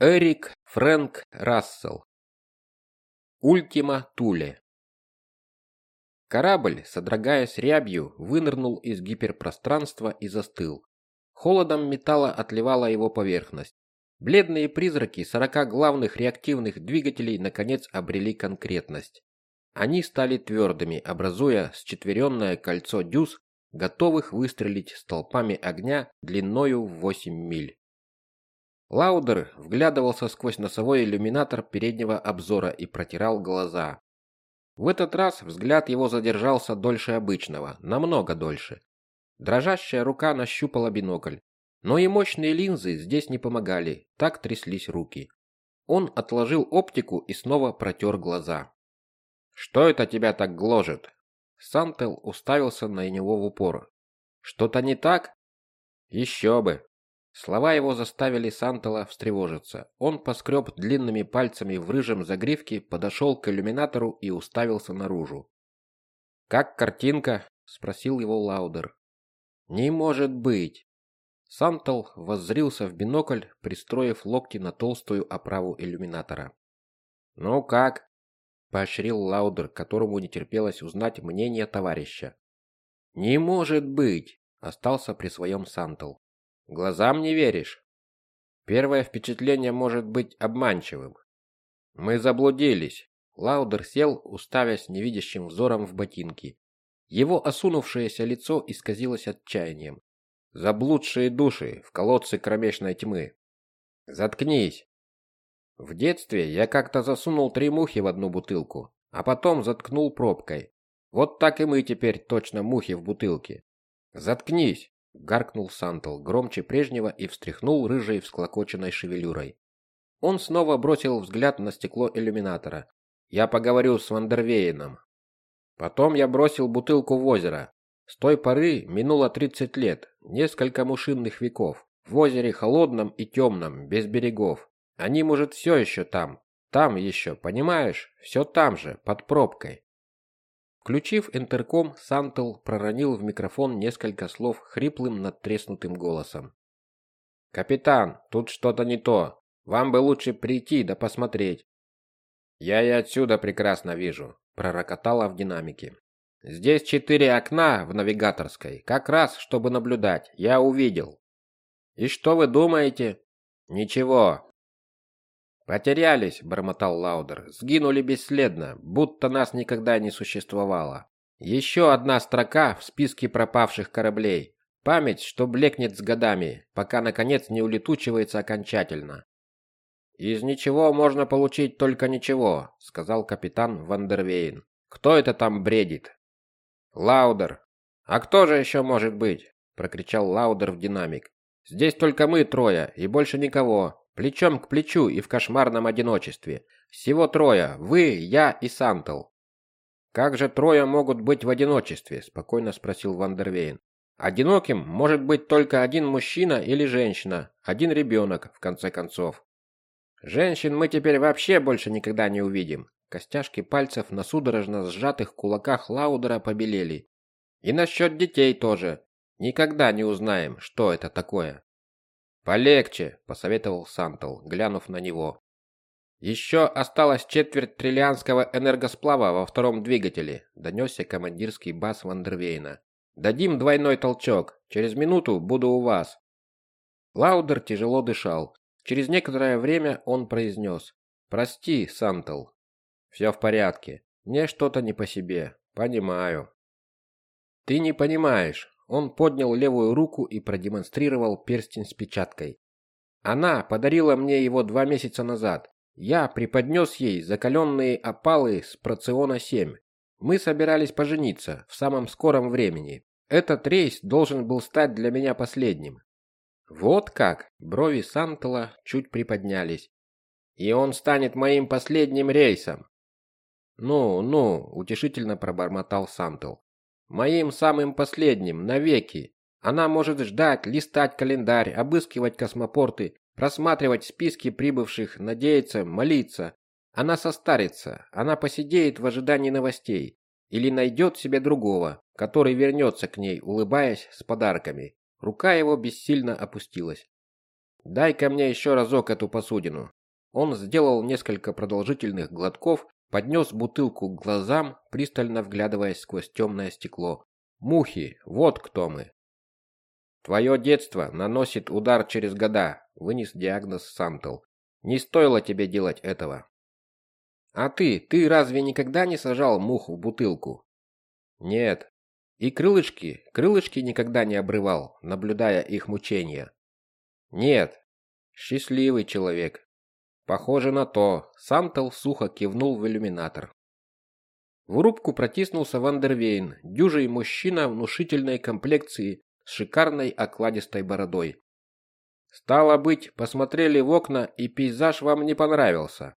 Эрик Фрэнк Рассел. Ультима Туле. Корабль, содрогаясь рябью, вынырнул из гиперпространства и застыл. Холодом металла отливала его поверхность. Бледные призраки сорока главных реактивных двигателей наконец обрели конкретность. Они стали твердыми, образуя счетверенное кольцо дюз, готовых выстрелить столпами огня длиною в 8 миль. Лаудер вглядывался сквозь носовой иллюминатор переднего обзора и протирал глаза. В этот раз взгляд его задержался дольше обычного, намного дольше. Дрожащая рука нащупала бинокль, но и мощные линзы здесь не помогали, так тряслись руки. Он отложил оптику и снова протер глаза. Что это тебя так гложет? Сантел уставился на него в упор. Что-то не так? Еще бы. Слова его заставили Сантела встревожиться. Он поскреб длинными пальцами в рыжем загривке, подошел к иллюминатору и уставился наружу. «Как картинка?» – спросил его Лаудер. «Не может быть!» Сантел воззрился в бинокль, пристроив локти на толстую оправу иллюминатора. «Ну как?» – поощрил Лаудер, которому не терпелось узнать мнение товарища. «Не может быть!» – остался при своем Сантел. Глазам не веришь? Первое впечатление может быть обманчивым. Мы заблудились. Лаудер сел, уставясь невидящим взором в ботинки. Его осунувшееся лицо исказилось отчаянием. Заблудшие души в колодце кромешной тьмы. Заткнись. В детстве я как-то засунул три мухи в одну бутылку, а потом заткнул пробкой. Вот так и мы теперь точно мухи в бутылке. Заткнись гаркнул Сантл громче прежнего и встряхнул рыжей всклокоченной шевелюрой. Он снова бросил взгляд на стекло иллюминатора. Я поговорю с Вандервейном. Потом я бросил бутылку в озеро. С той поры минуло 30 лет, несколько мушинных веков. В озере холодном и темном, без берегов. Они, может, все еще там. Там еще, понимаешь? Все там же, под пробкой. Включив интерком, Сантел проронил в микрофон несколько слов хриплым надтреснутым голосом. «Капитан, тут что-то не то. Вам бы лучше прийти да посмотреть». «Я и отсюда прекрасно вижу», – пророкотало в динамике. «Здесь четыре окна в навигаторской, как раз, чтобы наблюдать. Я увидел». «И что вы думаете?» «Ничего, «Потерялись», — бормотал Лаудер. «Сгинули бесследно, будто нас никогда не существовало. Еще одна строка в списке пропавших кораблей. Память, что блекнет с годами, пока, наконец, не улетучивается окончательно». «Из ничего можно получить только ничего», — сказал капитан Вандервейн. «Кто это там бредит?» «Лаудер». «А кто же еще может быть?» — прокричал Лаудер в динамик. «Здесь только мы трое, и больше никого. Плечом к плечу и в кошмарном одиночестве. Всего трое. Вы, я и Сантел. Как же трое могут быть в одиночестве? спокойно спросил Вандервейн. Одиноким может быть только один мужчина или женщина, один ребенок, в конце концов. Женщин мы теперь вообще больше никогда не увидим. Костяшки пальцев на судорожно сжатых кулаках Лаудера побелели. И насчет детей тоже. Никогда не узнаем, что это такое. Полегче, посоветовал Сантел, глянув на него. Еще осталось четверть триллианского энергосплава во втором двигателе, донесся командирский бас Вандервейна. Дадим двойной толчок. Через минуту буду у вас. Лаудер тяжело дышал. Через некоторое время он произнес. «Прости, Сантел. Все в порядке. Мне что-то не по себе. Понимаю». «Ты не понимаешь. Он поднял левую руку и продемонстрировал перстень с печаткой. Она подарила мне его два месяца назад. Я преподнес ей закаленные опалы с Проциона-7. Мы собирались пожениться в самом скором времени. Этот рейс должен был стать для меня последним. Вот как, брови Сантела чуть приподнялись. И он станет моим последним рейсом. Ну, ну, утешительно пробормотал Сантел. Моим самым последним, навеки. Она может ждать, листать календарь, обыскивать космопорты, просматривать списки прибывших, надеяться, молиться. Она состарится, она посидеет в ожидании новостей или найдет себе другого, который вернется к ней, улыбаясь с подарками. Рука его бессильно опустилась. дай-ка мне еще разок эту посудину. Он сделал несколько продолжительных глотков, поднес бутылку к глазам, пристально вглядываясь сквозь темное стекло. Мухи, вот кто мы. Твое детство наносит удар через года, вынес диагноз Сантел. Не стоило тебе делать этого. А ты, ты разве никогда не сажал мух в бутылку? Нет. И крылышки, крылышки никогда не обрывал, наблюдая их мучения. Нет. Счастливый человек. Похоже на то. Сантел сухо кивнул в иллюминатор. В рубку протиснулся Вандервейн, дюжий мужчина внушительной комплекции с шикарной окладистой бородой. Стало быть, посмотрели в окна, и пейзаж вам не понравился.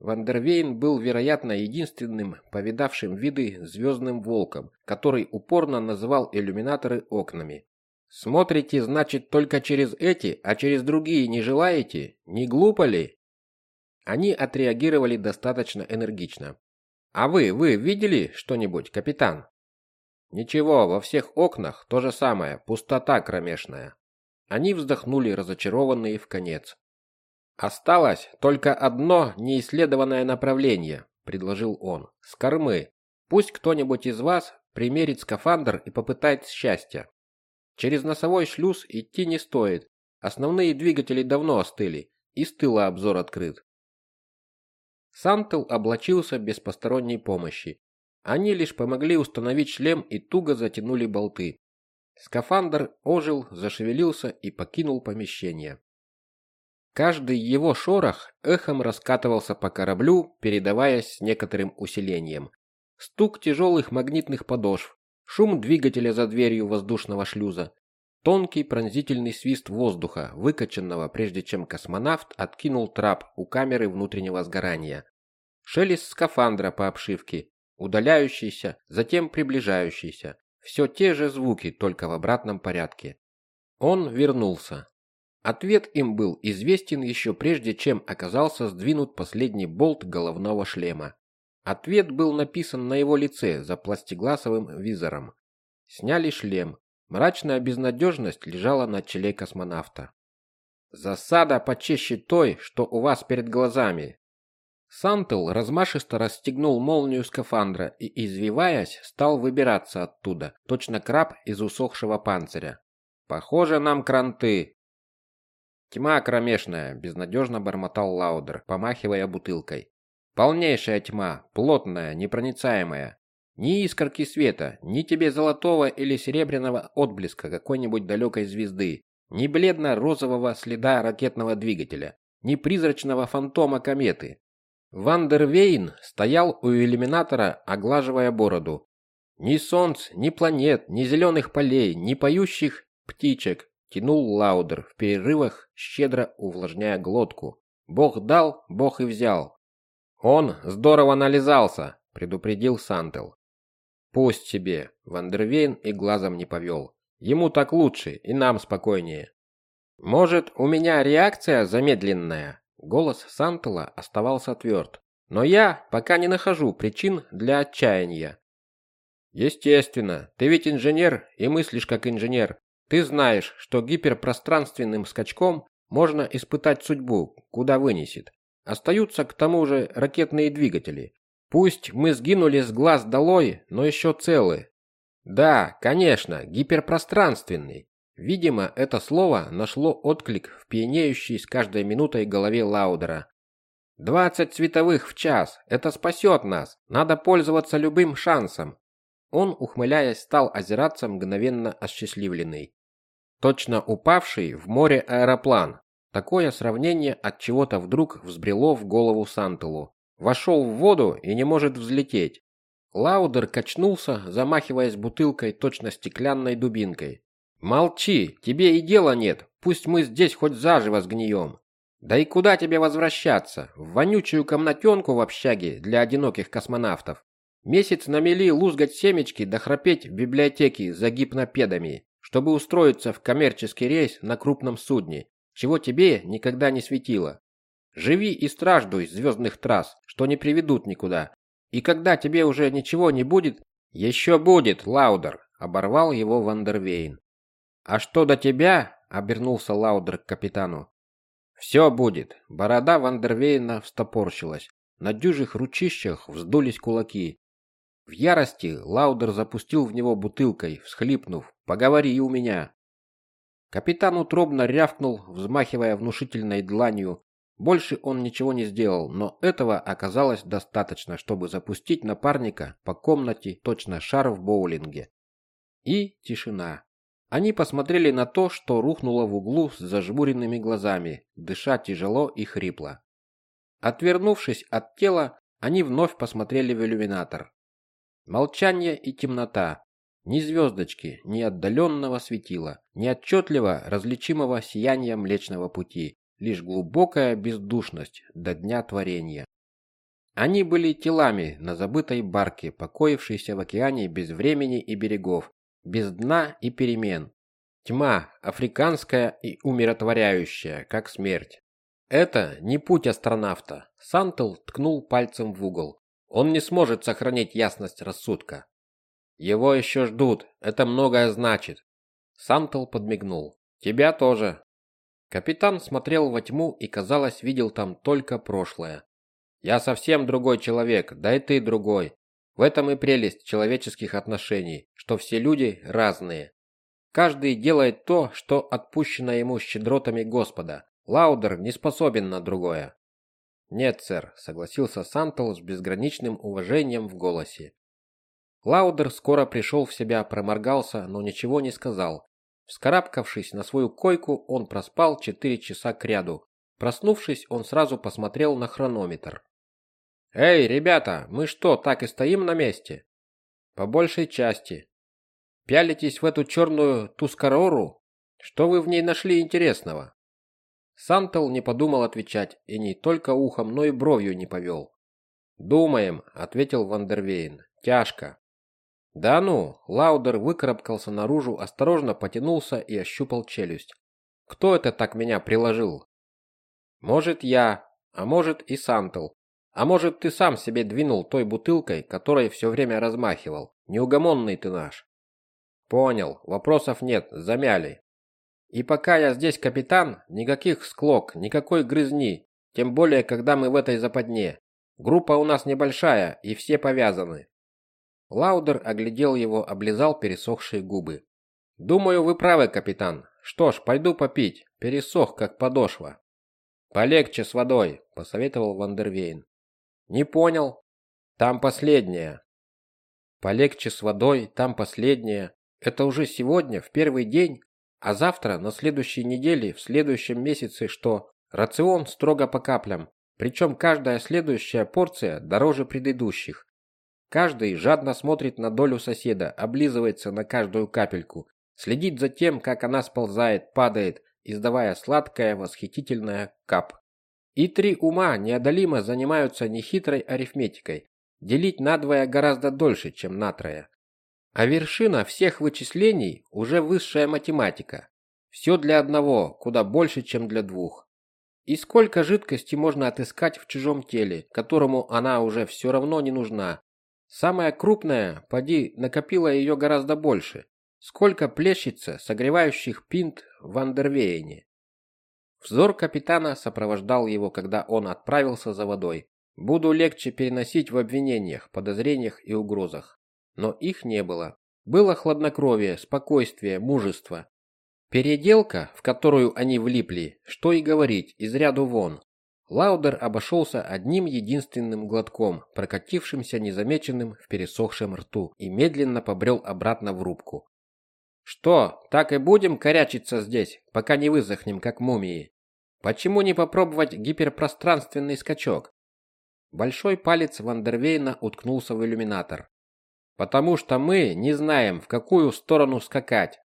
Вандервейн был, вероятно, единственным повидавшим виды звездным волком, который упорно называл иллюминаторы окнами. Смотрите, значит, только через эти, а через другие не желаете? Не глупо ли? Они отреагировали достаточно энергично. А вы, вы видели что-нибудь, капитан? Ничего, во всех окнах то же самое, пустота кромешная. Они вздохнули, разочарованные в конец. Осталось только одно неисследованное направление, предложил он. С кормы. Пусть кто-нибудь из вас примерит скафандр и попытает счастья. Через носовой шлюз идти не стоит. Основные двигатели давно остыли, и с тыла обзор открыт. Сантел облачился без посторонней помощи. Они лишь помогли установить шлем и туго затянули болты. Скафандр ожил, зашевелился и покинул помещение. Каждый его шорох эхом раскатывался по кораблю, передаваясь с некоторым усилением. Стук тяжелых магнитных подошв, шум двигателя за дверью воздушного шлюза, тонкий пронзительный свист воздуха, выкачанного прежде чем космонавт откинул трап у камеры внутреннего сгорания. Шелест скафандра по обшивке, удаляющийся, затем приближающийся, все те же звуки, только в обратном порядке. Он вернулся. Ответ им был известен еще прежде, чем оказался сдвинут последний болт головного шлема. Ответ был написан на его лице за пластигласовым визором. Сняли шлем. Мрачная безнадежность лежала на челе космонавта. Засада почище той, что у вас перед глазами, Сантел размашисто расстегнул молнию скафандра и, извиваясь, стал выбираться оттуда, точно краб из усохшего панциря. «Похоже, нам кранты!» «Тьма кромешная», — безнадежно бормотал Лаудер, помахивая бутылкой. «Полнейшая тьма, плотная, непроницаемая. Ни искорки света, ни тебе золотого или серебряного отблеска какой-нибудь далекой звезды, ни бледно-розового следа ракетного двигателя, ни призрачного фантома кометы, Вандервейн стоял у иллюминатора, оглаживая бороду. Ни солнц, ни планет, ни зеленых полей, ни поющих птичек, тянул Лаудер в перерывах, щедро увлажняя глотку. Бог дал, Бог и взял. Он здорово нализался, предупредил Сантел. Пусть себе, Вандервейн и глазом не повел. Ему так лучше, и нам спокойнее. Может, у меня реакция замедленная, Голос Сантела оставался тверд. Но я пока не нахожу причин для отчаяния. Естественно, ты ведь инженер и мыслишь как инженер. Ты знаешь, что гиперпространственным скачком можно испытать судьбу, куда вынесет. Остаются к тому же ракетные двигатели. Пусть мы сгинули с глаз долой, но еще целы. Да, конечно, гиперпространственный. Видимо, это слово нашло отклик в пьянеющей с каждой минутой голове Лаудера. «Двадцать световых в час! Это спасет нас! Надо пользоваться любым шансом!» Он, ухмыляясь, стал озираться мгновенно осчастливленный. Точно упавший в море аэроплан. Такое сравнение от чего-то вдруг взбрело в голову Сантелу. Вошел в воду и не может взлететь. Лаудер качнулся, замахиваясь бутылкой точно стеклянной дубинкой. Молчи, тебе и дела нет. Пусть мы здесь хоть заживо сгнием. Да и куда тебе возвращаться? В вонючую комнатенку в общаге для одиноких космонавтов. Месяц на мели лузгать семечки да храпеть в библиотеке за гипнопедами, чтобы устроиться в коммерческий рейс на крупном судне, чего тебе никогда не светило. Живи и страждуй звездных трасс, что не приведут никуда. И когда тебе уже ничего не будет, еще будет, Лаудер, оборвал его Вандервейн. «А что до тебя?» – обернулся Лаудер к капитану. Все будет. Борода Вандервейна встопорщилась. На дюжих ручищах вздулись кулаки. В ярости Лаудер запустил в него бутылкой, всхлипнув: "Поговори у меня". Капитан утробно рявкнул, взмахивая внушительной дланью. Больше он ничего не сделал, но этого оказалось достаточно, чтобы запустить напарника по комнате точно шар в боулинге. И тишина. Они посмотрели на то, что рухнуло в углу с зажмуренными глазами, дыша тяжело и хрипло. Отвернувшись от тела, они вновь посмотрели в иллюминатор. Молчание и темнота. Ни звездочки, ни отдаленного светила, ни отчетливо различимого сияния Млечного Пути, лишь глубокая бездушность до дня творения. Они были телами на забытой барке, покоившейся в океане без времени и берегов, без дна и перемен. Тьма, африканская и умиротворяющая, как смерть. Это не путь астронавта. Сантел ткнул пальцем в угол. Он не сможет сохранить ясность рассудка. Его еще ждут. Это многое значит. Сантел подмигнул. Тебя тоже. Капитан смотрел во тьму и, казалось, видел там только прошлое. Я совсем другой человек, да и ты другой. В этом и прелесть человеческих отношений, что все люди разные. Каждый делает то, что отпущено ему щедротами Господа. Лаудер не способен на другое. Нет, сэр, согласился Сантел с безграничным уважением в голосе. Лаудер скоро пришел в себя, проморгался, но ничего не сказал. Вскарабкавшись на свою койку, он проспал четыре часа кряду. Проснувшись, он сразу посмотрел на хронометр. Эй, ребята, мы что, так и стоим на месте? По большей части. Пялитесь в эту черную тускарору? Что вы в ней нашли интересного? Сантел не подумал отвечать и не только ухом, но и бровью не повел. «Думаем», — ответил Вандервейн. «Тяжко». «Да ну!» — Лаудер выкарабкался наружу, осторожно потянулся и ощупал челюсть. «Кто это так меня приложил?» «Может, я, а может и Сантел. А может, ты сам себе двинул той бутылкой, которой все время размахивал? Неугомонный ты наш. Понял, вопросов нет, замяли. И пока я здесь капитан, никаких склок, никакой грызни, тем более, когда мы в этой западне. Группа у нас небольшая, и все повязаны. Лаудер оглядел его, облизал пересохшие губы. Думаю, вы правы, капитан. Что ж, пойду попить. Пересох как подошва. Полегче с водой, посоветовал Вандервейн. Не понял. Там последняя. Полегче с водой, там последняя. Это уже сегодня, в первый день, а завтра, на следующей неделе, в следующем месяце, что? Рацион строго по каплям. Причем каждая следующая порция дороже предыдущих. Каждый жадно смотрит на долю соседа, облизывается на каждую капельку, следит за тем, как она сползает, падает, издавая сладкое, восхитительное кап. И три ума неодолимо занимаются нехитрой арифметикой. Делить надвое гораздо дольше, чем на трое. А вершина всех вычислений уже высшая математика. Все для одного, куда больше, чем для двух. И сколько жидкости можно отыскать в чужом теле, которому она уже все равно не нужна. Самая крупная, поди, накопила ее гораздо больше. Сколько плещется согревающих пинт в Андервеяне. Взор капитана сопровождал его, когда он отправился за водой. Буду легче переносить в обвинениях, подозрениях и угрозах. Но их не было. Было хладнокровие, спокойствие, мужество. Переделка, в которую они влипли, что и говорить, из ряду вон. Лаудер обошелся одним единственным глотком, прокатившимся незамеченным в пересохшем рту, и медленно побрел обратно в рубку. «Что, так и будем корячиться здесь, пока не высохнем, как мумии?» Почему не попробовать гиперпространственный скачок? Большой палец Вандервейна уткнулся в иллюминатор. Потому что мы не знаем, в какую сторону скакать.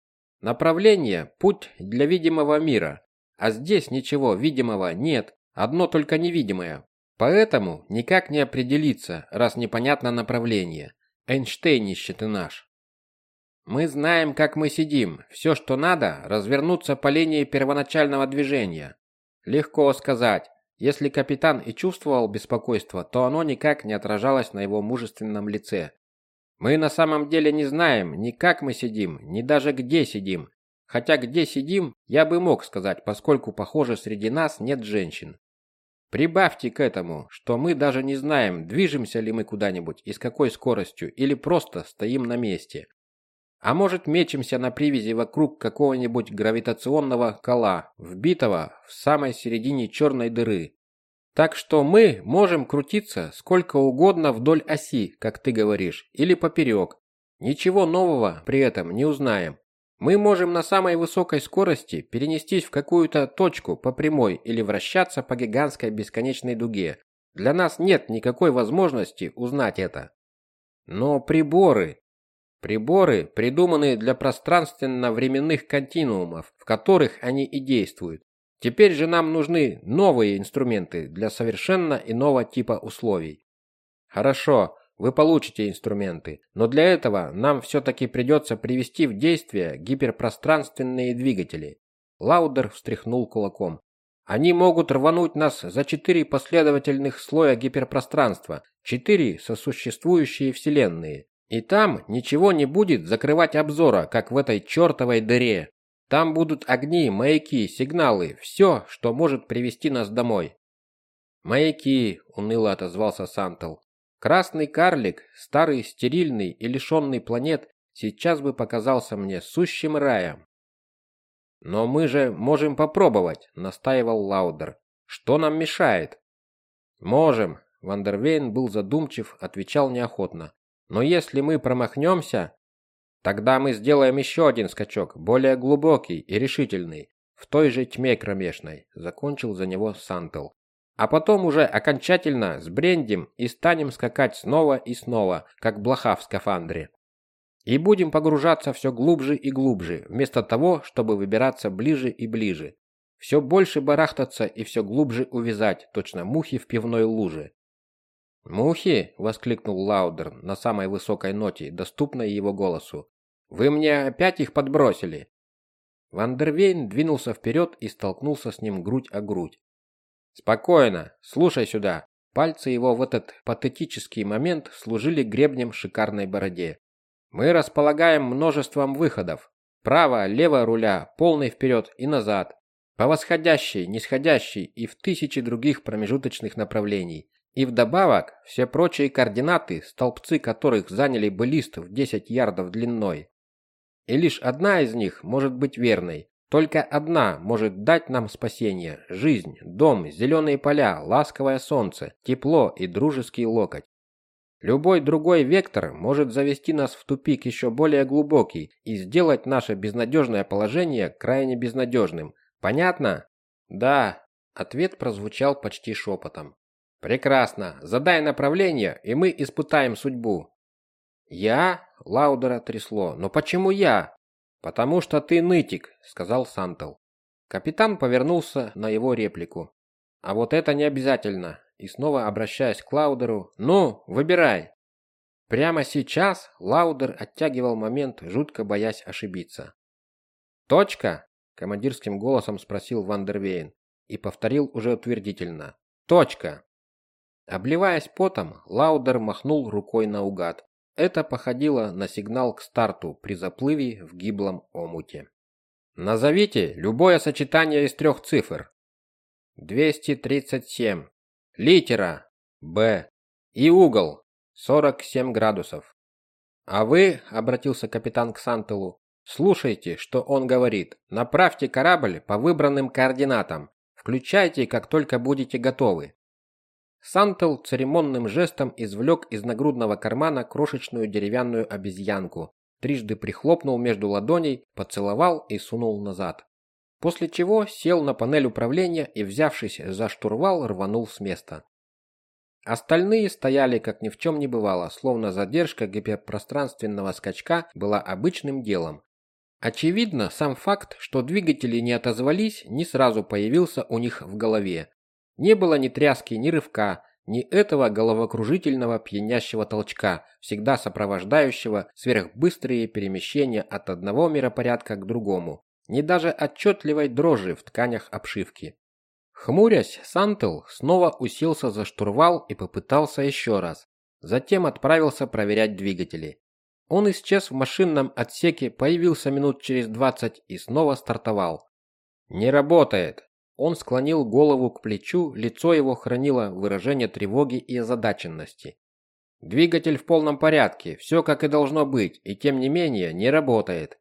Направление путь для видимого мира, а здесь ничего видимого нет, одно только невидимое. Поэтому никак не определиться, раз непонятно направление. Эйнштейнище ты наш. Мы знаем, как мы сидим. Все, что надо, развернуться по линии первоначального движения. Легко сказать. Если капитан и чувствовал беспокойство, то оно никак не отражалось на его мужественном лице. Мы на самом деле не знаем ни как мы сидим, ни даже где сидим. Хотя где сидим, я бы мог сказать, поскольку, похоже, среди нас нет женщин. Прибавьте к этому, что мы даже не знаем, движемся ли мы куда-нибудь и с какой скоростью, или просто стоим на месте. А может, мечемся на привязи вокруг какого-нибудь гравитационного кола, вбитого в самой середине черной дыры. Так что мы можем крутиться сколько угодно вдоль оси, как ты говоришь, или поперек. Ничего нового при этом не узнаем. Мы можем на самой высокой скорости перенестись в какую-то точку по прямой или вращаться по гигантской бесконечной дуге. Для нас нет никакой возможности узнать это. Но приборы... Приборы придуманы для пространственно-временных континуумов, в которых они и действуют. Теперь же нам нужны новые инструменты для совершенно иного типа условий. Хорошо, вы получите инструменты, но для этого нам все-таки придется привести в действие гиперпространственные двигатели. Лаудер встряхнул кулаком. Они могут рвануть нас за четыре последовательных слоя гиперпространства, четыре сосуществующие вселенные. И там ничего не будет закрывать обзора, как в этой чертовой дыре. Там будут огни, маяки, сигналы, все, что может привести нас домой. Маяки, уныло отозвался Сантел. Красный карлик, старый, стерильный и лишенный планет, сейчас бы показался мне сущим раем. Но мы же можем попробовать, настаивал Лаудер. Что нам мешает? Можем, Вандервейн был задумчив, отвечал неохотно. Но если мы промахнемся, тогда мы сделаем еще один скачок, более глубокий и решительный, в той же тьме кромешной, закончил за него Сантел. А потом уже окончательно сбрендим и станем скакать снова и снова, как блоха в скафандре. И будем погружаться все глубже и глубже, вместо того, чтобы выбираться ближе и ближе. Все больше барахтаться и все глубже увязать, точно мухи в пивной луже. «Мухи!» – воскликнул Лаудер на самой высокой ноте, доступной его голосу. «Вы мне опять их подбросили!» Вандервейн двинулся вперед и столкнулся с ним грудь о грудь. Спокойно, слушай сюда. Пальцы его в этот патетический момент служили гребнем шикарной бороде. Мы располагаем множеством выходов. Право, лево руля, полный вперед и назад. По восходящей, нисходящей и в тысячи других промежуточных направлений. И вдобавок, все прочие координаты, столбцы которых заняли бы лист в 10 ярдов длиной. И лишь одна из них может быть верной, только одна может дать нам спасение: жизнь, дом, зеленые поля, ласковое солнце, тепло и дружеский локоть. Любой другой вектор может завести нас в тупик еще более глубокий и сделать наше безнадежное положение крайне безнадежным. Понятно? Да, ответ прозвучал почти шепотом. Прекрасно. Задай направление, и мы испытаем судьбу. Я? Лаудера трясло. Но почему я? «Потому что ты нытик», — сказал Сантел. Капитан повернулся на его реплику. «А вот это не обязательно». И снова обращаясь к Лаудеру, «Ну, выбирай». Прямо сейчас Лаудер оттягивал момент, жутко боясь ошибиться. «Точка?» – командирским голосом спросил Вандервейн и повторил уже утвердительно. «Точка!» Обливаясь потом, Лаудер махнул рукой наугад. Это походило на сигнал к старту при заплыве в гиблом омуте. Назовите любое сочетание из трех цифр. 237. Литера Б. И угол 47 градусов. А вы, обратился капитан к Сантелу, слушайте, что он говорит. Направьте корабль по выбранным координатам. Включайте, как только будете готовы. Сантел церемонным жестом извлек из нагрудного кармана крошечную деревянную обезьянку, трижды прихлопнул между ладоней, поцеловал и сунул назад. После чего сел на панель управления и, взявшись за штурвал, рванул с места. Остальные стояли, как ни в чем не бывало, словно задержка гиперпространственного скачка была обычным делом. Очевидно, сам факт, что двигатели не отозвались, не сразу появился у них в голове, не было ни тряски, ни рывка, ни этого головокружительного пьянящего толчка, всегда сопровождающего сверхбыстрые перемещения от одного миропорядка к другому, ни даже отчетливой дрожи в тканях обшивки. Хмурясь, Сантел снова уселся за штурвал и попытался еще раз. Затем отправился проверять двигатели. Он исчез в машинном отсеке, появился минут через двадцать и снова стартовал. Не работает. Он склонил голову к плечу, лицо его хранило выражение тревоги и озадаченности. Двигатель в полном порядке, все как и должно быть, и тем не менее не работает.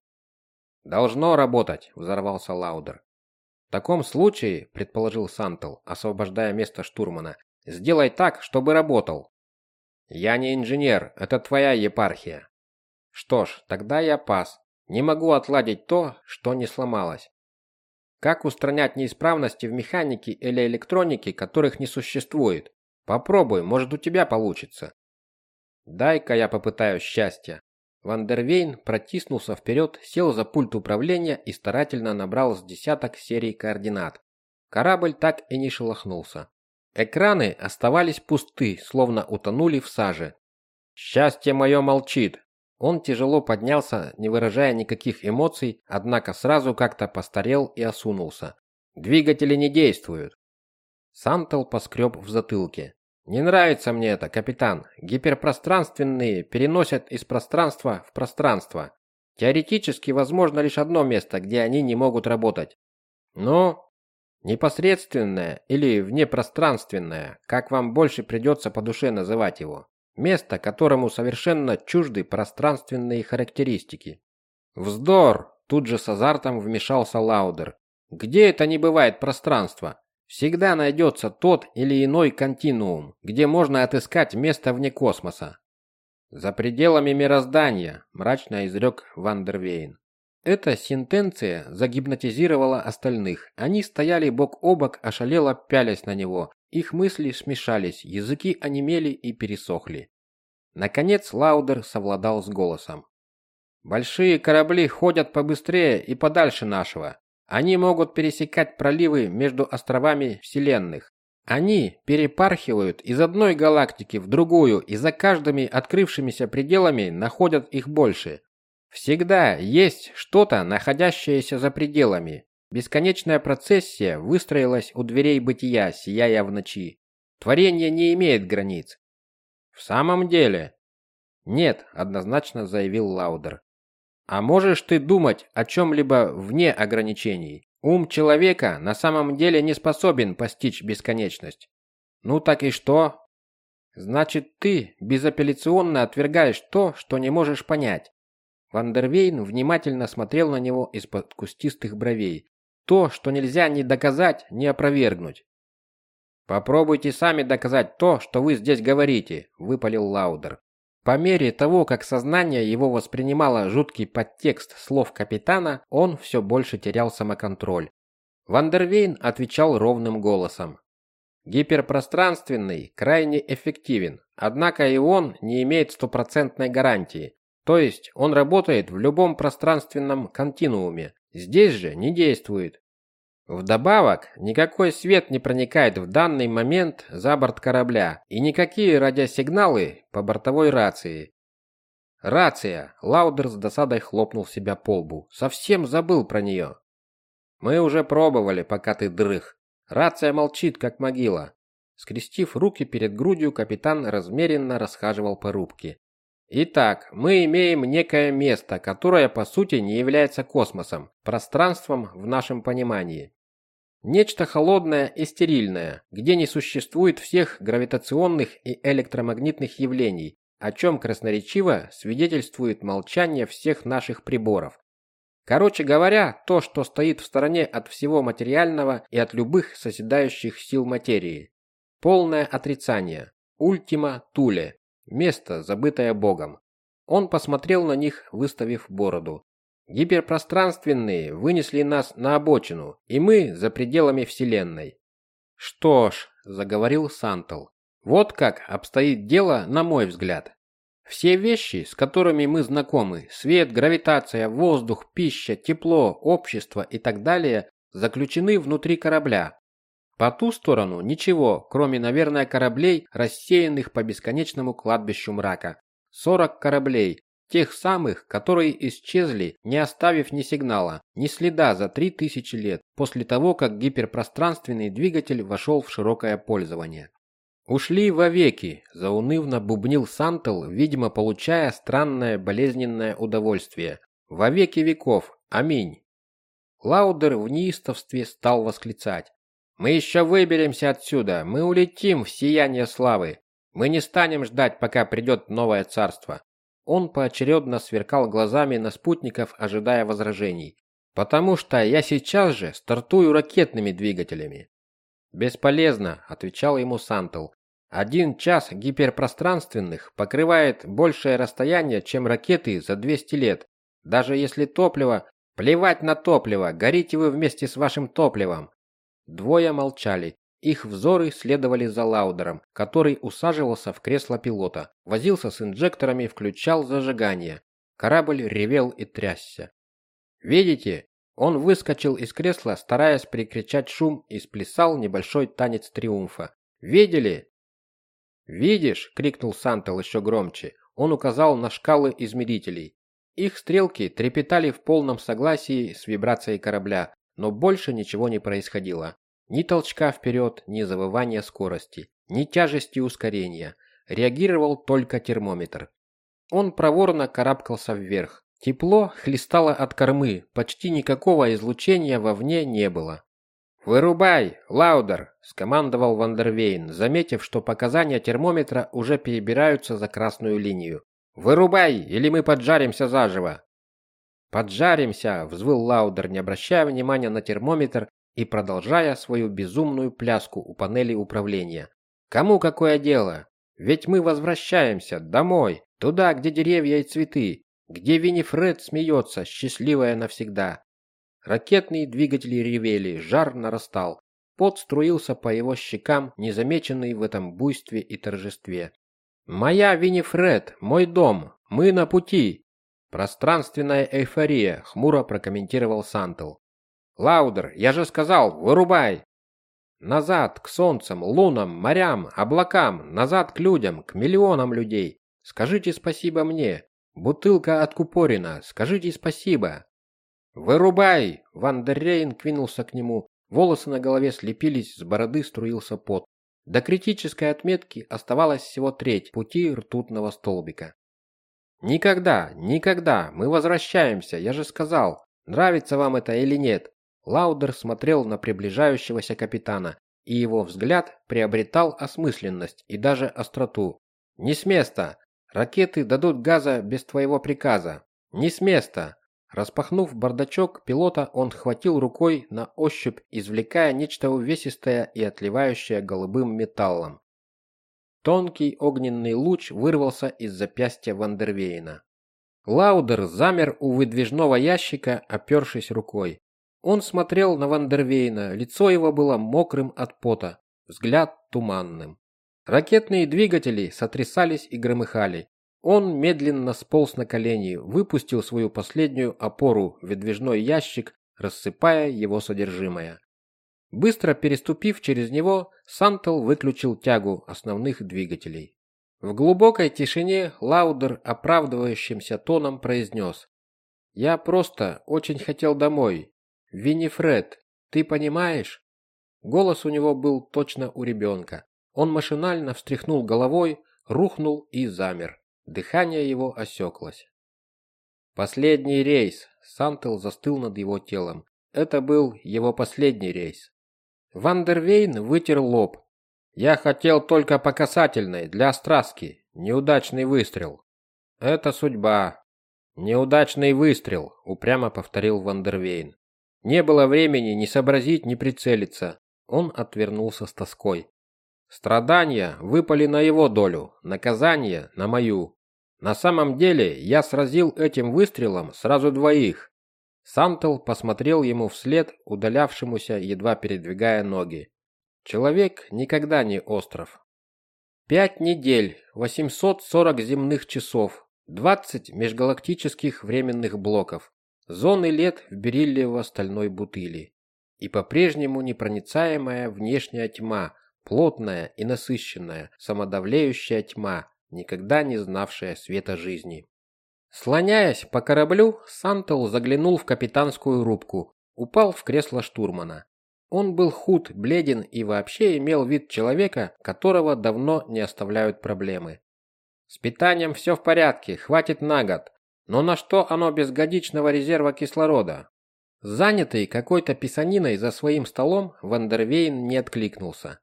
Должно работать, взорвался Лаудер. В таком случае, предположил Сантел, освобождая место штурмана, сделай так, чтобы работал. Я не инженер, это твоя епархия. Что ж, тогда я пас. Не могу отладить то, что не сломалось. Как устранять неисправности в механике или электронике, которых не существует? Попробуй, может у тебя получится. Дай-ка я попытаюсь счастья. Вандервейн протиснулся вперед, сел за пульт управления и старательно набрал с десяток серий координат. Корабль так и не шелохнулся. Экраны оставались пусты, словно утонули в саже. Счастье мое молчит. Он тяжело поднялся, не выражая никаких эмоций, однако сразу как-то постарел и осунулся. Двигатели не действуют. Сантел поскреб в затылке. Не нравится мне это, капитан. Гиперпространственные переносят из пространства в пространство. Теоретически возможно лишь одно место, где они не могут работать. Но непосредственное или внепространственное, как вам больше придется по душе называть его. Место, которому совершенно чужды пространственные характеристики. Вздор! Тут же с азартом вмешался Лаудер. Где это не бывает пространства? Всегда найдется тот или иной континуум, где можно отыскать место вне космоса. За пределами мироздания, мрачно изрек Вандервейн. Эта сентенция загипнотизировала остальных. Они стояли бок о бок, ошалело пялясь на него. Их мысли смешались, языки онемели и пересохли. Наконец Лаудер совладал с голосом. Большие корабли ходят побыстрее и подальше нашего. Они могут пересекать проливы между островами вселенных. Они перепархивают из одной галактики в другую и за каждыми открывшимися пределами находят их больше. Всегда есть что-то, находящееся за пределами. Бесконечная процессия выстроилась у дверей бытия, сияя в ночи. Творение не имеет границ. В самом деле? Нет, однозначно заявил Лаудер. А можешь ты думать о чем-либо вне ограничений? Ум человека на самом деле не способен постичь бесконечность. Ну так и что? Значит, ты безапелляционно отвергаешь то, что не можешь понять. Вандервейн внимательно смотрел на него из-под кустистых бровей. То, что нельзя ни доказать, ни опровергнуть. Попробуйте сами доказать то, что вы здесь говорите, выпалил Лаудер. По мере того, как сознание его воспринимало жуткий подтекст слов капитана, он все больше терял самоконтроль. Вандервейн отвечал ровным голосом. Гиперпространственный крайне эффективен, однако и он не имеет стопроцентной гарантии. То есть он работает в любом пространственном континууме. Здесь же не действует. Вдобавок, никакой свет не проникает в данный момент за борт корабля и никакие радиосигналы по бортовой рации. Рация. Лаудер с досадой хлопнул себя по лбу. Совсем забыл про нее. Мы уже пробовали, пока ты дрых. Рация молчит, как могила. Скрестив руки перед грудью, капитан размеренно расхаживал по рубке. Итак, мы имеем некое место, которое по сути не является космосом, пространством в нашем понимании. Нечто холодное и стерильное, где не существует всех гравитационных и электромагнитных явлений, о чем красноречиво свидетельствует молчание всех наших приборов. Короче говоря, то, что стоит в стороне от всего материального и от любых созидающих сил материи. Полное отрицание. Ультима Туле. Место, забытое Богом. Он посмотрел на них, выставив бороду. Гиперпространственные вынесли нас на обочину, и мы за пределами Вселенной. Что ж, заговорил Сантел. Вот как обстоит дело, на мой взгляд. Все вещи, с которыми мы знакомы, свет, гравитация, воздух, пища, тепло, общество и так далее, заключены внутри корабля. По ту сторону ничего, кроме, наверное, кораблей, рассеянных по бесконечному кладбищу мрака. 40 кораблей, тех самых, которые исчезли, не оставив ни сигнала, ни следа за 3000 лет после того, как гиперпространственный двигатель вошел в широкое пользование. Ушли вовеки, заунывно бубнил Сантел, видимо, получая странное болезненное удовольствие. Во веки веков. Аминь. Лаудер в неистовстве стал восклицать. «Мы еще выберемся отсюда, мы улетим в сияние славы. Мы не станем ждать, пока придет новое царство». Он поочередно сверкал глазами на спутников, ожидая возражений. «Потому что я сейчас же стартую ракетными двигателями». «Бесполезно», – отвечал ему Сантел. «Один час гиперпространственных покрывает большее расстояние, чем ракеты за 200 лет. Даже если топливо... Плевать на топливо, горите вы вместе с вашим топливом!» Двое молчали. Их взоры следовали за Лаудером, который усаживался в кресло пилота, возился с инжекторами, включал зажигание. Корабль ревел и трясся. «Видите, он выскочил из кресла, стараясь перекричать шум, и сплясал небольшой танец триумфа. «Видели?» «Видишь?» — крикнул Сантел еще громче. Он указал на шкалы измерителей. Их стрелки трепетали в полном согласии с вибрацией корабля, но больше ничего не происходило. Ни толчка вперед, ни завывания скорости, ни тяжести ускорения. Реагировал только термометр. Он проворно карабкался вверх. Тепло хлестало от кормы, почти никакого излучения вовне не было. «Вырубай, Лаудер!» – скомандовал Вандервейн, заметив, что показания термометра уже перебираются за красную линию. «Вырубай, или мы поджаримся заживо!» «Поджаримся!» – взвыл Лаудер, не обращая внимания на термометр и продолжая свою безумную пляску у панели управления. «Кому какое дело? Ведь мы возвращаемся домой, туда, где деревья и цветы, где Винифред смеется, счастливая навсегда. Ракетные двигатели ревели, жар нарастал. Пот струился по его щекам, незамеченный в этом буйстве и торжестве. «Моя Винифред, мой дом, мы на пути!» «Пространственная эйфория», — хмуро прокомментировал Сантел. «Лаудер, я же сказал, вырубай!» «Назад, к солнцам, лунам, морям, облакам, назад к людям, к миллионам людей. Скажите спасибо мне, Бутылка откупорена, скажите спасибо. Вырубай! Вандервейн кинулся к нему. Волосы на голове слепились, с бороды струился пот. До критической отметки оставалось всего треть пути ртутного столбика. Никогда, никогда, мы возвращаемся, я же сказал. Нравится вам это или нет? Лаудер смотрел на приближающегося капитана, и его взгляд приобретал осмысленность и даже остроту. Не с места, Ракеты дадут газа без твоего приказа. Не с места. Распахнув бардачок пилота, он хватил рукой на ощупь, извлекая нечто увесистое и отливающее голубым металлом. Тонкий огненный луч вырвался из запястья Вандервейна. Лаудер замер у выдвижного ящика, опершись рукой. Он смотрел на Вандервейна, лицо его было мокрым от пота, взгляд туманным. Ракетные двигатели сотрясались и громыхали. Он медленно сполз на колени, выпустил свою последнюю опору в выдвижной ящик, рассыпая его содержимое. Быстро переступив через него, Сантел выключил тягу основных двигателей. В глубокой тишине Лаудер оправдывающимся тоном произнес. «Я просто очень хотел домой. Винифред, ты понимаешь?» Голос у него был точно у ребенка. Он машинально встряхнул головой, рухнул и замер. Дыхание его осеклось. Последний рейс. Сантел застыл над его телом. Это был его последний рейс. Вандервейн вытер лоб. Я хотел только по касательной, для острастки. Неудачный выстрел. Это судьба. Неудачный выстрел, упрямо повторил Вандервейн. Не было времени ни сообразить, ни прицелиться. Он отвернулся с тоской. Страдания выпали на его долю, наказание на мою. На самом деле, я сразил этим выстрелом сразу двоих. Сантел посмотрел ему вслед, удалявшемуся, едва передвигая ноги. Человек никогда не остров. Пять недель, 840 земных часов, 20 межгалактических временных блоков, зоны лет в бериллиево-стальной бутыли. И по-прежнему непроницаемая внешняя тьма, Плотная и насыщенная, самодавлеющая тьма, никогда не знавшая света жизни. Слоняясь по кораблю, Сантел заглянул в капитанскую рубку, упал в кресло штурмана. Он был худ, бледен и вообще имел вид человека, которого давно не оставляют проблемы. С питанием все в порядке, хватит на год. Но на что оно без годичного резерва кислорода? Занятый какой-то писаниной за своим столом, Вандервейн не откликнулся.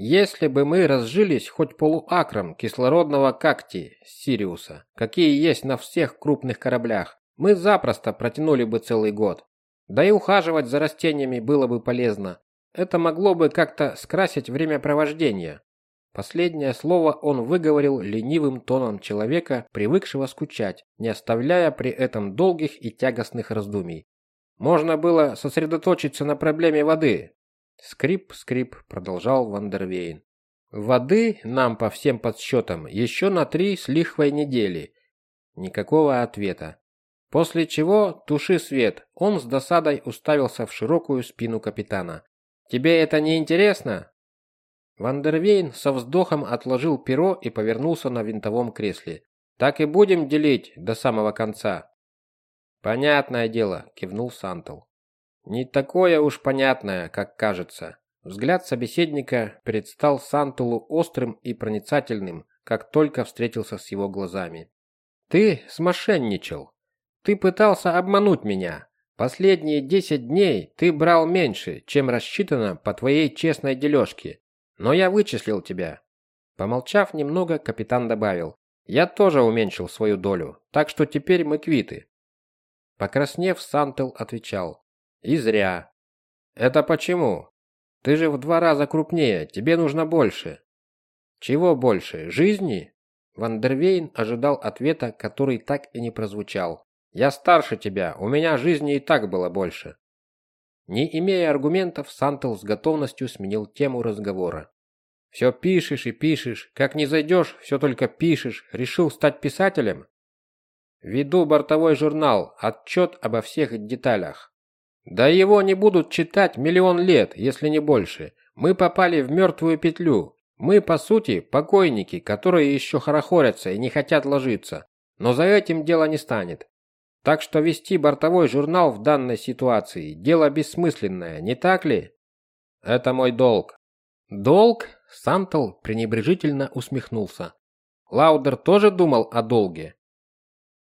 Если бы мы разжились хоть полуакром кислородного какти Сириуса, какие есть на всех крупных кораблях, мы запросто протянули бы целый год. Да и ухаживать за растениями было бы полезно. Это могло бы как-то скрасить времяпровождение. Последнее слово он выговорил ленивым тоном человека, привыкшего скучать, не оставляя при этом долгих и тягостных раздумий. Можно было сосредоточиться на проблеме воды. Скрип, скрип, продолжал Вандервейн. Воды нам по всем подсчетам еще на три с лихвой недели. Никакого ответа. После чего туши свет. Он с досадой уставился в широкую спину капитана. Тебе это не интересно? Вандервейн со вздохом отложил перо и повернулся на винтовом кресле. Так и будем делить до самого конца. Понятное дело, кивнул Сантел. Не такое уж понятное, как кажется. Взгляд собеседника предстал Сантулу острым и проницательным, как только встретился с его глазами. Ты смошенничал. Ты пытался обмануть меня. Последние десять дней ты брал меньше, чем рассчитано по твоей честной дележке. Но я вычислил тебя. Помолчав немного, капитан добавил: "Я тоже уменьшил свою долю, так что теперь мы квиты". Покраснев, Сантел отвечал: "И зря. Это почему? Ты же в два раза крупнее, тебе нужно больше". "Чего больше? Жизни?" Вандервейн ожидал ответа, который так и не прозвучал. Я старше тебя, у меня жизни и так было больше. Не имея аргументов, Сантел с готовностью сменил тему разговора. Все пишешь и пишешь, как не зайдешь, все только пишешь. Решил стать писателем? Веду бортовой журнал, отчет обо всех деталях. Да его не будут читать миллион лет, если не больше. Мы попали в мертвую петлю. Мы, по сути, покойники, которые еще хорохорятся и не хотят ложиться. Но за этим дело не станет. Так что вести бортовой журнал в данной ситуации – дело бессмысленное, не так ли? Это мой долг. Долг? Сантел пренебрежительно усмехнулся. Лаудер тоже думал о долге?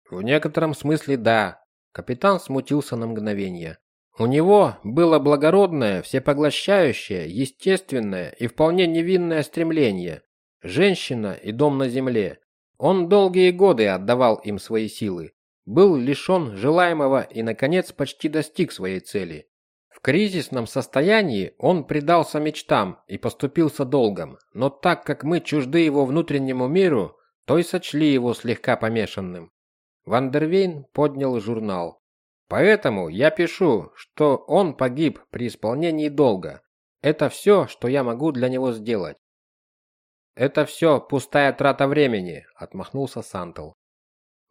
В некотором смысле да. Капитан смутился на мгновение. У него было благородное, всепоглощающее, естественное и вполне невинное стремление. Женщина и дом на земле. Он долгие годы отдавал им свои силы был лишен желаемого и, наконец, почти достиг своей цели. В кризисном состоянии он предался мечтам и поступился долгом, но так как мы чужды его внутреннему миру, то и сочли его слегка помешанным. Вандервейн поднял журнал. Поэтому я пишу, что он погиб при исполнении долга. Это все, что я могу для него сделать. Это все пустая трата времени, отмахнулся Сантел.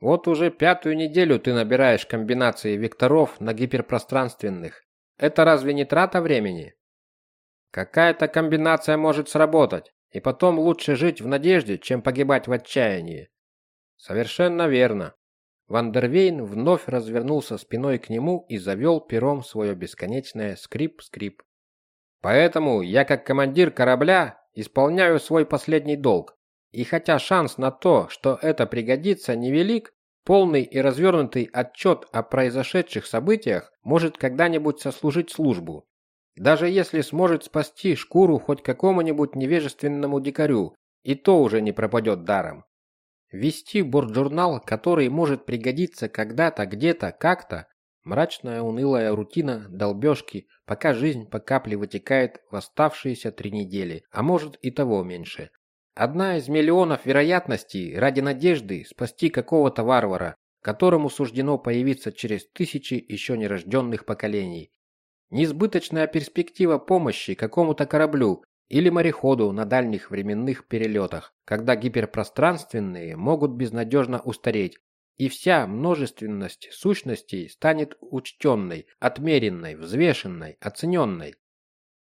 Вот уже пятую неделю ты набираешь комбинации векторов на гиперпространственных. Это разве не трата времени? Какая-то комбинация может сработать, и потом лучше жить в надежде, чем погибать в отчаянии. Совершенно верно. Вандервейн вновь развернулся спиной к нему и завел пером свое бесконечное скрип-скрип. Поэтому я, как командир корабля, исполняю свой последний долг. И хотя шанс на то, что это пригодится, невелик, полный и развернутый отчет о произошедших событиях может когда-нибудь сослужить службу. Даже если сможет спасти шкуру хоть какому-нибудь невежественному дикарю, и то уже не пропадет даром. Вести бортжурнал, который может пригодиться когда-то, где-то, как-то, мрачная унылая рутина долбежки, пока жизнь по капле вытекает в оставшиеся три недели, а может и того меньше. Одна из миллионов вероятностей ради надежды спасти какого-то варвара, которому суждено появиться через тысячи еще нерожденных поколений. Несбыточная перспектива помощи какому-то кораблю или мореходу на дальних временных перелетах, когда гиперпространственные могут безнадежно устареть, и вся множественность сущностей станет учтенной, отмеренной, взвешенной, оцененной.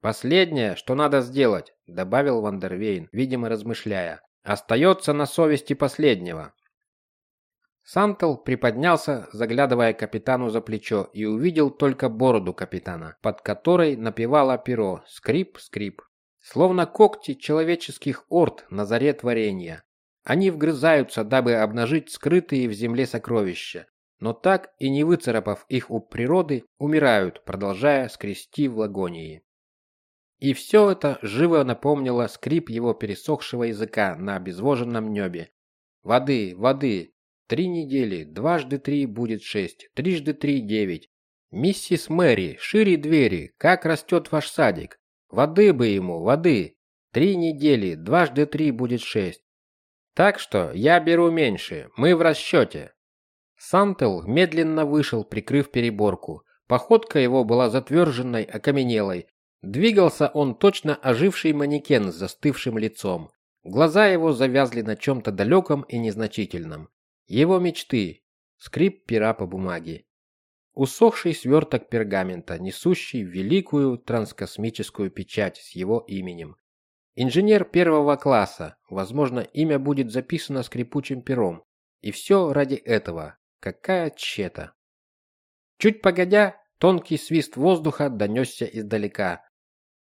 Последнее, что надо сделать, добавил Вандервейн, видимо, размышляя. Остается на совести последнего. Сантел приподнялся, заглядывая капитану за плечо, и увидел только бороду капитана, под которой напевало перо скрип-скрип. Словно когти человеческих орд на заре творения. Они вгрызаются, дабы обнажить скрытые в земле сокровища, но так и не выцарапав их у природы, умирают, продолжая скрести в лагонии. И все это живо напомнило скрип его пересохшего языка на обезвоженном небе. Воды, воды, Три недели, дважды три будет шесть, трижды три девять. Миссис Мэри, шире двери, как растет ваш садик. Воды бы ему, воды. Три недели, дважды три будет шесть. Так что я беру меньше, мы в расчете. Сантел медленно вышел, прикрыв переборку. Походка его была затверженной, окаменелой. Двигался он точно оживший манекен с застывшим лицом. Глаза его завязли на чем-то далеком и незначительном. Его мечты. Скрип пера по бумаге. Усохший сверток пергамента, несущий великую транскосмическую печать с его именем. Инженер первого класса, возможно, имя будет записано скрипучим пером. И все ради этого. Какая чета. Чуть погодя, тонкий свист воздуха донесся издалека.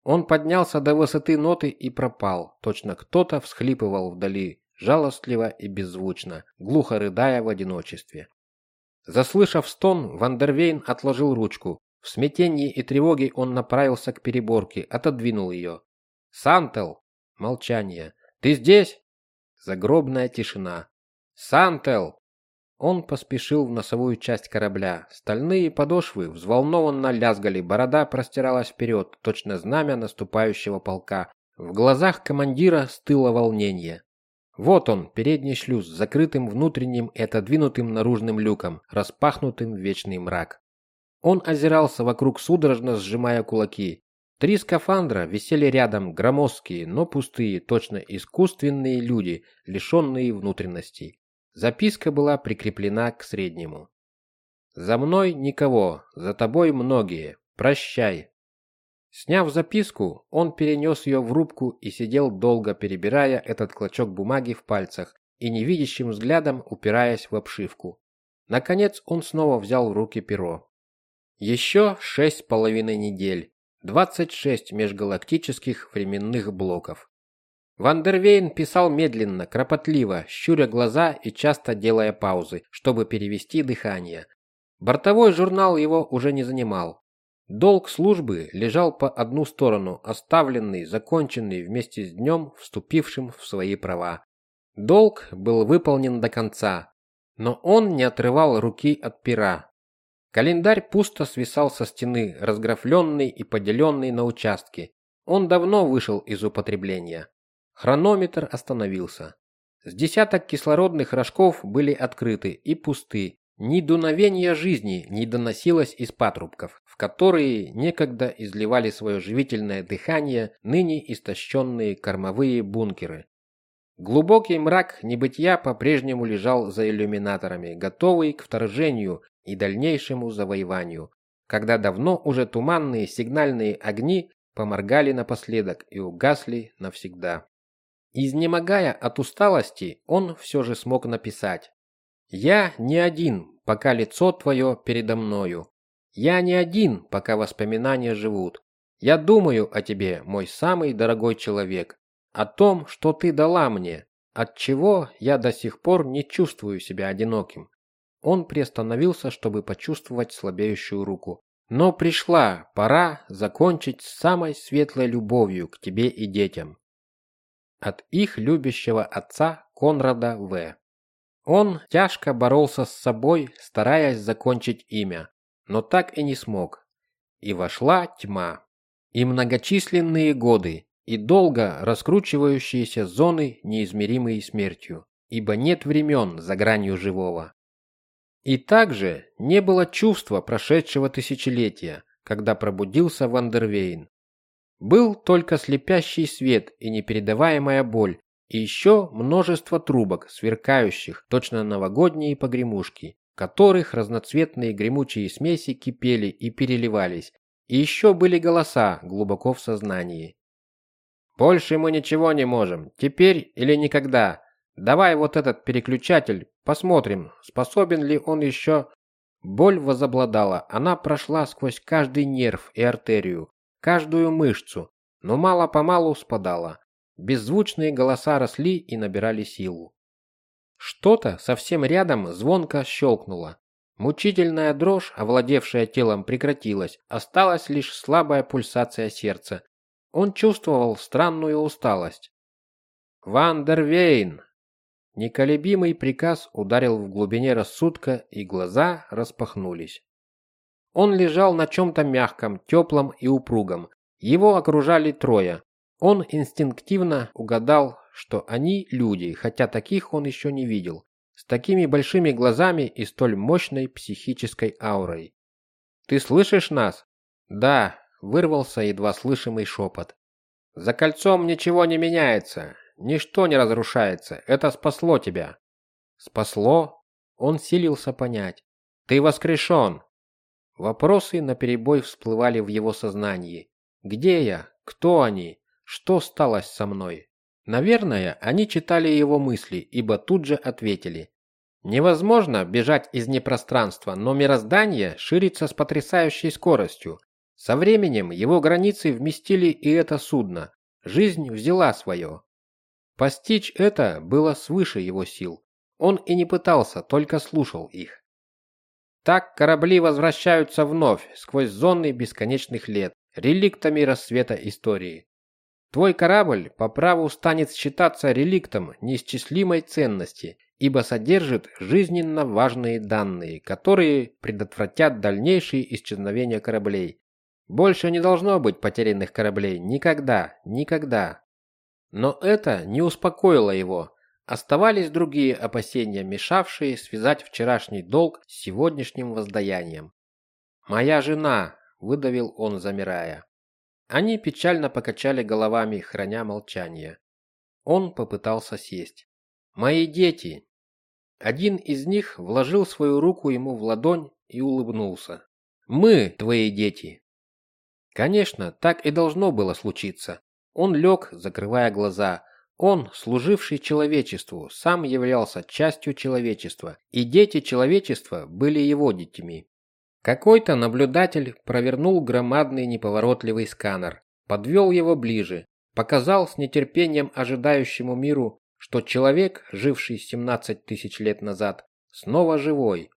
Он поднялся до высоты ноты и пропал. Точно кто-то всхлипывал вдали, жалостливо и беззвучно, глухо рыдая в одиночестве. Заслышав стон, Вандервейн отложил ручку. В смятении и тревоге он направился к переборке, отодвинул ее. «Сантел!» Молчание. «Ты здесь?» Загробная тишина. «Сантел!» Он поспешил в носовую часть корабля. Стальные подошвы взволнованно лязгали, борода простиралась вперед, точно знамя наступающего полка. В глазах командира стыло волнение. Вот он, передний шлюз, закрытым внутренним и отодвинутым наружным люком, распахнутым в вечный мрак. Он озирался вокруг судорожно сжимая кулаки. Три скафандра висели рядом, громоздкие, но пустые, точно искусственные люди, лишенные внутренностей. Записка была прикреплена к среднему. «За мной никого, за тобой многие. Прощай, Сняв записку, он перенес ее в рубку и сидел долго, перебирая этот клочок бумаги в пальцах и невидящим взглядом упираясь в обшивку. Наконец он снова взял в руки перо. Еще шесть с половиной недель, двадцать шесть межгалактических временных блоков. Вандервейн писал медленно, кропотливо, щуря глаза и часто делая паузы, чтобы перевести дыхание. Бортовой журнал его уже не занимал. Долг службы лежал по одну сторону, оставленный, законченный вместе с днем, вступившим в свои права. Долг был выполнен до конца, но он не отрывал руки от пера. Календарь пусто свисал со стены, разграфленный и поделенный на участки. Он давно вышел из употребления. Хронометр остановился. С десяток кислородных рожков были открыты и пусты, ни дуновения жизни не доносилось из патрубков, которые некогда изливали свое живительное дыхание ныне истощенные кормовые бункеры. Глубокий мрак небытия по-прежнему лежал за иллюминаторами, готовый к вторжению и дальнейшему завоеванию, когда давно уже туманные сигнальные огни поморгали напоследок и угасли навсегда. Изнемогая от усталости, он все же смог написать я не один, пока лицо твое передо мною. Я не один, пока воспоминания живут. Я думаю о тебе, мой самый дорогой человек, о том, что ты дала мне, от чего я до сих пор не чувствую себя одиноким. Он приостановился, чтобы почувствовать слабеющую руку. Но пришла пора закончить с самой светлой любовью к тебе и детям. От их любящего отца Конрада В. Он тяжко боролся с собой, стараясь закончить имя, но так и не смог. И вошла тьма. И многочисленные годы, и долго раскручивающиеся зоны, неизмеримые смертью, ибо нет времен за гранью живого. И также не было чувства прошедшего тысячелетия, когда пробудился Вандервейн. Был только слепящий свет и непередаваемая боль, и еще множество трубок, сверкающих, точно новогодние погремушки, которых разноцветные гремучие смеси кипели и переливались. И еще были голоса глубоко в сознании. «Больше мы ничего не можем. Теперь или никогда. Давай вот этот переключатель, Посмотрим, способен ли он еще... Боль возобладала, она прошла сквозь каждый нерв и артерию, каждую мышцу, но мало-помалу спадала. Беззвучные голоса росли и набирали силу. Что-то совсем рядом звонко щелкнуло. Мучительная дрожь, овладевшая телом, прекратилась, осталась лишь слабая пульсация сердца. Он чувствовал странную усталость. «Вандервейн!» Неколебимый приказ ударил в глубине рассудка, и глаза распахнулись. Он лежал на чем-то мягком, теплом и упругом. Его окружали трое. Он инстинктивно угадал, что они люди, хотя таких он еще не видел, с такими большими глазами и столь мощной психической аурой. «Ты слышишь нас?» «Да», — вырвался едва слышимый шепот. «За кольцом ничего не меняется. Ничто не разрушается. Это спасло тебя. Спасло? Он силился понять. Ты воскрешен. Вопросы наперебой всплывали в его сознании. Где я? Кто они? Что стало со мной? Наверное, они читали его мысли, ибо тут же ответили. Невозможно бежать из непространства, но мироздание ширится с потрясающей скоростью. Со временем его границы вместили и это судно. Жизнь взяла свое. Постичь это было свыше его сил. Он и не пытался, только слушал их. Так корабли возвращаются вновь, сквозь зоны бесконечных лет, реликтами рассвета истории. Твой корабль по праву станет считаться реликтом неисчислимой ценности, ибо содержит жизненно важные данные, которые предотвратят дальнейшие исчезновения кораблей. Больше не должно быть потерянных кораблей никогда, никогда. Но это не успокоило его. Оставались другие опасения, мешавшие связать вчерашний долг с сегодняшним воздаянием. «Моя жена», – выдавил он, замирая. Они печально покачали головами, храня молчание. Он попытался сесть. «Мои дети!» Один из них вложил свою руку ему в ладонь и улыбнулся. «Мы твои дети!» Конечно, так и должно было случиться. Он лег, закрывая глаза. Он, служивший человечеству, сам являлся частью человечества, и дети человечества были его детьми. Какой-то наблюдатель провернул громадный неповоротливый сканер, подвел его ближе, показал с нетерпением ожидающему миру, что человек, живший 17 тысяч лет назад, снова живой.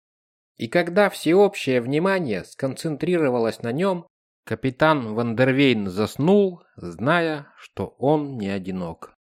И когда всеобщее внимание сконцентрировалось на нем, Капитан Вандервейн заснул, зная, что он не одинок.